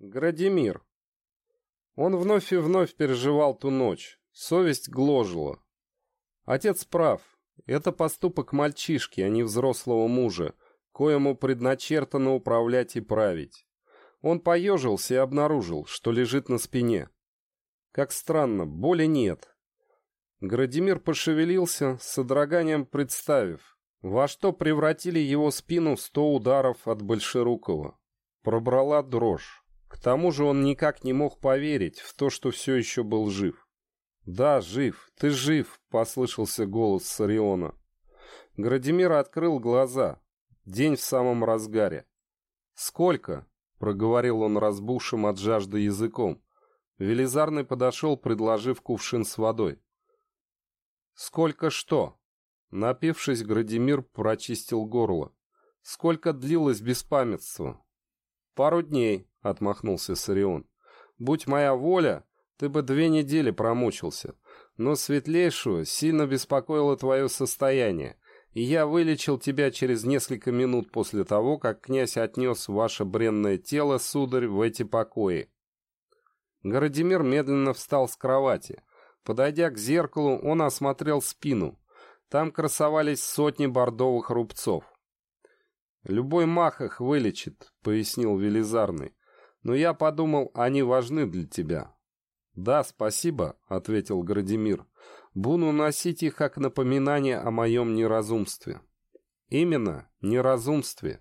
Градимир. Он вновь и вновь переживал ту ночь. Совесть гложила. Отец прав. Это поступок мальчишки, а не взрослого мужа, коему предначертано управлять и править. Он поежился и обнаружил, что лежит на спине. Как странно, боли нет. Градимир пошевелился, с содроганием представив, во что превратили его спину сто ударов от Большерукова. Пробрала дрожь. Тому же он никак не мог поверить в то, что все еще был жив. «Да, жив, ты жив», — послышался голос Сариона. Градимир открыл глаза. День в самом разгаре. «Сколько?» — проговорил он разбухшим от жажды языком. Велизарный подошел, предложив кувшин с водой. «Сколько что?» Напившись, Градимир прочистил горло. «Сколько длилось беспамятство?» «Пару дней», — отмахнулся Сарион. «Будь моя воля, ты бы две недели промучился. Но светлейшую сильно беспокоило твое состояние, и я вылечил тебя через несколько минут после того, как князь отнес ваше бренное тело, сударь, в эти покои». Городимир медленно встал с кровати. Подойдя к зеркалу, он осмотрел спину. Там красовались сотни бордовых рубцов. «Любой мах их вылечит», — пояснил Велизарный но я подумал, они важны для тебя». «Да, спасибо», — ответил Градимир. «Буду носить их как напоминание о моем неразумстве». Именно неразумстве,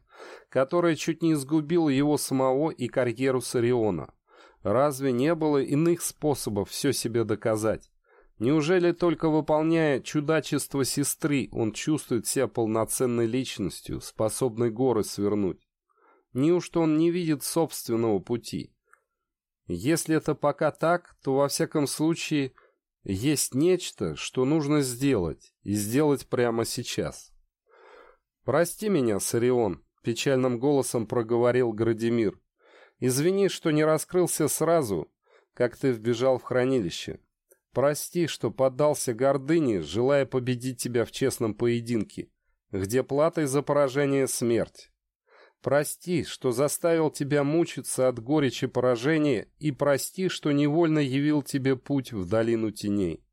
которое чуть не сгубило его самого и карьеру Сариона. Разве не было иных способов все себе доказать? Неужели только выполняя чудачество сестры он чувствует себя полноценной личностью, способной горы свернуть? Неужто он не видит собственного пути? Если это пока так, то во всяком случае есть нечто, что нужно сделать, и сделать прямо сейчас. «Прости меня, Сарион», — печальным голосом проговорил Градимир. «Извини, что не раскрылся сразу, как ты вбежал в хранилище. Прости, что поддался гордыне, желая победить тебя в честном поединке, где платой за поражение смерть. Прости, что заставил тебя мучиться от горечи поражения, и прости, что невольно явил тебе путь в долину теней.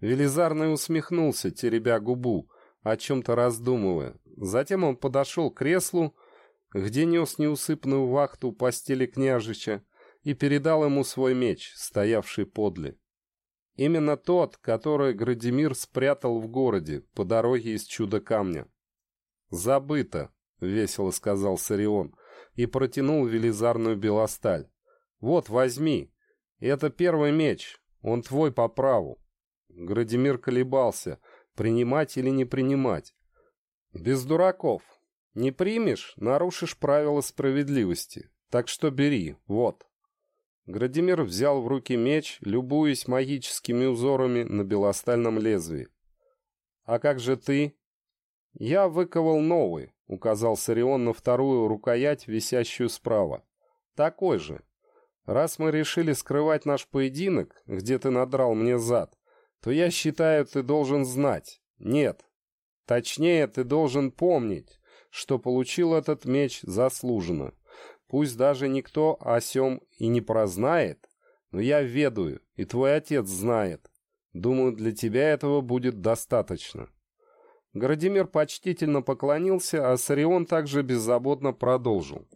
Велизарный усмехнулся, теребя губу, о чем-то раздумывая. Затем он подошел к креслу, где нес неусыпную вахту постели княжича, и передал ему свой меч, стоявший подле. Именно тот, который Градимир спрятал в городе по дороге из чудо-камня. Забыто, — весело сказал Сарион и протянул велизарную белосталь. «Вот, возьми. Это первый меч. Он твой по праву». Градимир колебался, принимать или не принимать. «Без дураков. Не примешь — нарушишь правила справедливости. Так что бери, вот». Градимир взял в руки меч, любуясь магическими узорами на белостальном лезвии. «А как же ты?» «Я выковал новый. — указал Сарион на вторую рукоять, висящую справа. «Такой же. Раз мы решили скрывать наш поединок, где ты надрал мне зад, то я считаю, ты должен знать. Нет. Точнее, ты должен помнить, что получил этот меч заслуженно. Пусть даже никто о сем и не прознает, но я ведаю, и твой отец знает. Думаю, для тебя этого будет достаточно». Градимир почтительно поклонился, а Сарион также беззаботно продолжил.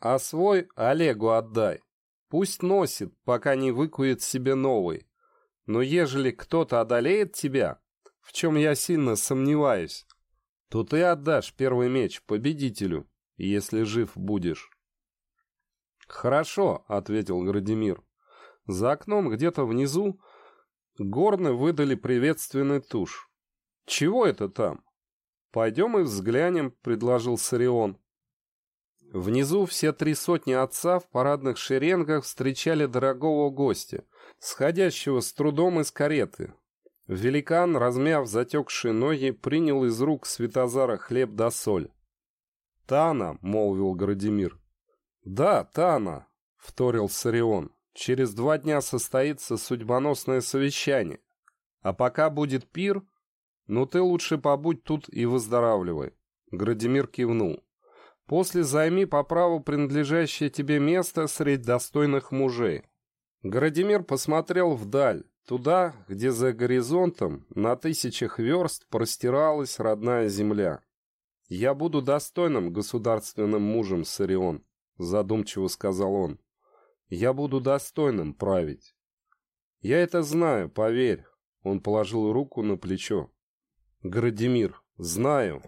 «А свой Олегу отдай. Пусть носит, пока не выкует себе новый. Но ежели кто-то одолеет тебя, в чем я сильно сомневаюсь, то ты отдашь первый меч победителю, если жив будешь». «Хорошо», — ответил Градимир. За окном где-то внизу горны выдали приветственный тушь. «Чего это там?» «Пойдем и взглянем», — предложил Сарион. Внизу все три сотни отца в парадных шеренгах встречали дорогого гостя, сходящего с трудом из кареты. Великан, размяв затекшие ноги, принял из рук Светозара хлеб да соль. «Тана», — молвил Градимир. «Да, Тана», — вторил Сарион. «Через два дня состоится судьбоносное совещание. А пока будет пир, «Ну ты лучше побудь тут и выздоравливай», — Градимир кивнул. После займи по праву принадлежащее тебе место среди достойных мужей. Градимир посмотрел вдаль, туда, где за горизонтом на тысячах верст простиралась родная земля. «Я буду достойным государственным мужем, Сарион», — задумчиво сказал он. «Я буду достойным править». «Я это знаю, поверь», — он положил руку на плечо. «Градимир, знаю,